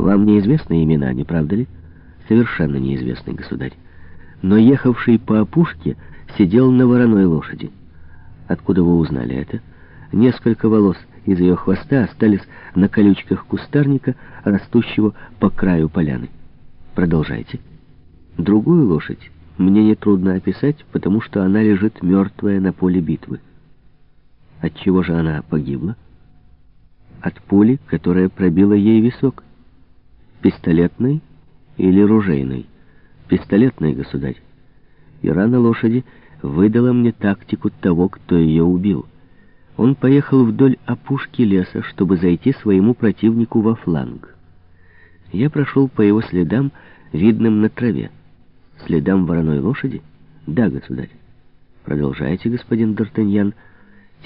Вам неизвестны имена, не правда ли? Совершенно неизвестный государь. Но ехавший по опушке сидел на вороной лошади. Откуда вы узнали это? Несколько волос из ее хвоста остались на колючках кустарника, растущего по краю поляны. Продолжайте. Другую лошадь мне нетрудно описать, потому что она лежит мертвая на поле битвы. От чего же она погибла? От пули, которая пробила ей висок. Пистолетной или ружейной? Пистолетной, государь. И рана лошади выдала мне тактику того, кто ее убил. Он поехал вдоль опушки леса, чтобы зайти своему противнику во фланг. Я прошел по его следам, видным на траве. Следам вороной лошади? Да, государь. Продолжайте, господин Д'Артаньян.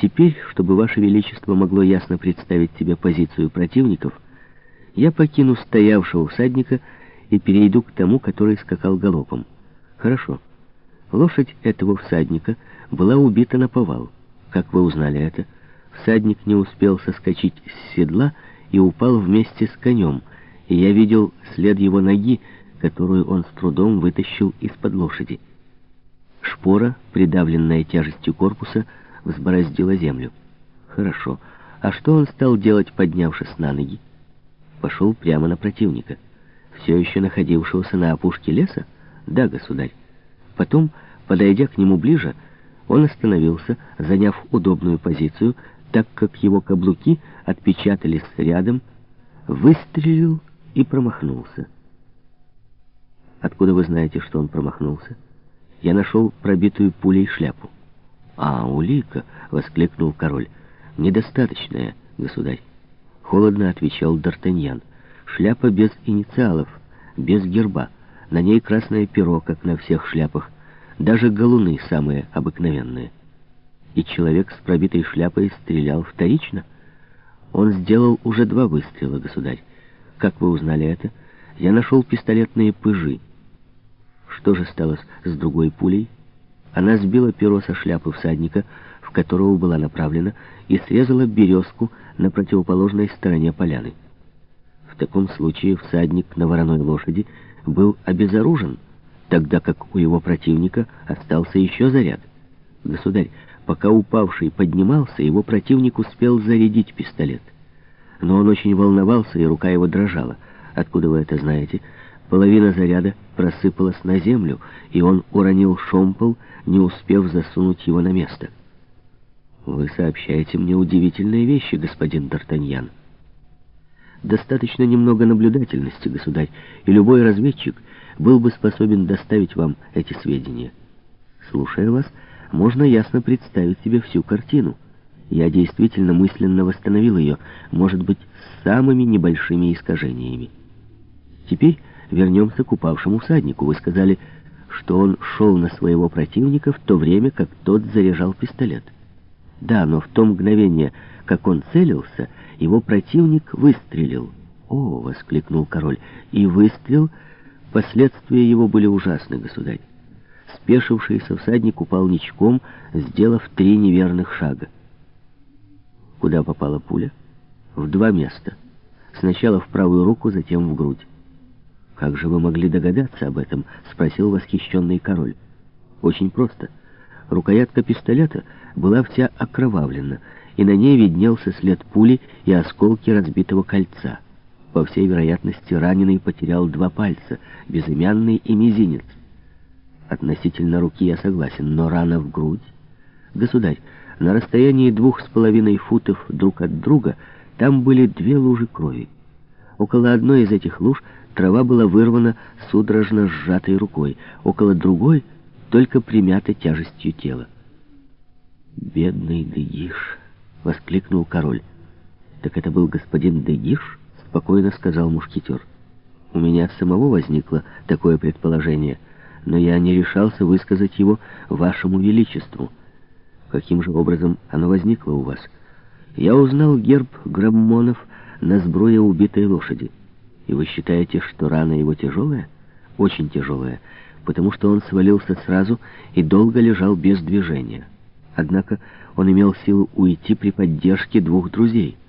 Теперь, чтобы Ваше Величество могло ясно представить себе позицию противников, я покину стоявшего всадника и перейду к тому, который скакал галопом. Хорошо. Лошадь этого всадника была убита на повал. Как вы узнали это? Всадник не успел соскочить с седла и упал вместе с конем, и я видел след его ноги, которую он с трудом вытащил из-под лошади. Шпора, придавленная тяжестью корпуса, взбороздила землю. Хорошо. А что он стал делать, поднявшись на ноги? Пошел прямо на противника. Все еще находившегося на опушке леса? Да, государь. Потом, подойдя к нему ближе, он остановился, заняв удобную позицию, так как его каблуки отпечатались рядом, выстрелил и промахнулся. Откуда вы знаете, что он промахнулся? Я нашел пробитую пулей шляпу. «А, улика!» — воскликнул король. «Недостаточная, государь!» Холодно отвечал Д'Артаньян. «Шляпа без инициалов, без герба. На ней красное перо, как на всех шляпах. Даже галуны самые обыкновенные. И человек с пробитой шляпой стрелял вторично. Он сделал уже два выстрела, государь. Как вы узнали это? Я нашел пистолетные пыжи. Что же стало с другой пулей?» Она сбила перо со шляпы всадника, в которого была направлена, и срезала березку на противоположной стороне поляны. В таком случае всадник на вороной лошади был обезоружен, тогда как у его противника остался еще заряд. Государь, пока упавший поднимался, его противник успел зарядить пистолет. Но он очень волновался, и рука его дрожала. Откуда вы это знаете? Половина заряда просыпалась на землю, и он уронил шомпол, не успев засунуть его на место. «Вы сообщаете мне удивительные вещи, господин Д'Артаньян. Достаточно немного наблюдательности, государь, и любой разведчик был бы способен доставить вам эти сведения. Слушая вас, можно ясно представить себе всю картину. Я действительно мысленно восстановил ее, может быть, с самыми небольшими искажениями. Теперь вернемся к упавшему всаднику. Вы сказали, что он шел на своего противника в то время, как тот заряжал пистолет. Да, но в то мгновение, как он целился, его противник выстрелил. «О!» — воскликнул король. «И выстрел...» Последствия его были ужасны, государь. Спешившийся всадник упал ничком, сделав три неверных шага. Куда попала пуля? В два места. Сначала в правую руку, затем в грудь. «Как же вы могли догадаться об этом?» — спросил восхищенный король. «Очень просто. Рукоятка пистолета была вся окровавлена, и на ней виднелся след пули и осколки разбитого кольца. По всей вероятности, раненый потерял два пальца, безымянный и мизинец. Относительно руки я согласен, но рана в грудь... Государь, на расстоянии двух с половиной футов друг от друга там были две лужи крови. Около одной из этих луж Трава была вырвана судорожно сжатой рукой, около другой только примята тяжестью тела. «Бедный Дегиш!» — воскликнул король. «Так это был господин Дегиш?» — спокойно сказал мушкетер. «У меня самого возникло такое предположение, но я не решался высказать его вашему величеству. Каким же образом оно возникло у вас? Я узнал герб Граммонов на сбруе убитой лошади». И вы считаете, что рана его тяжелая? Очень тяжелая, потому что он свалился сразу и долго лежал без движения. Однако он имел силу уйти при поддержке двух друзей —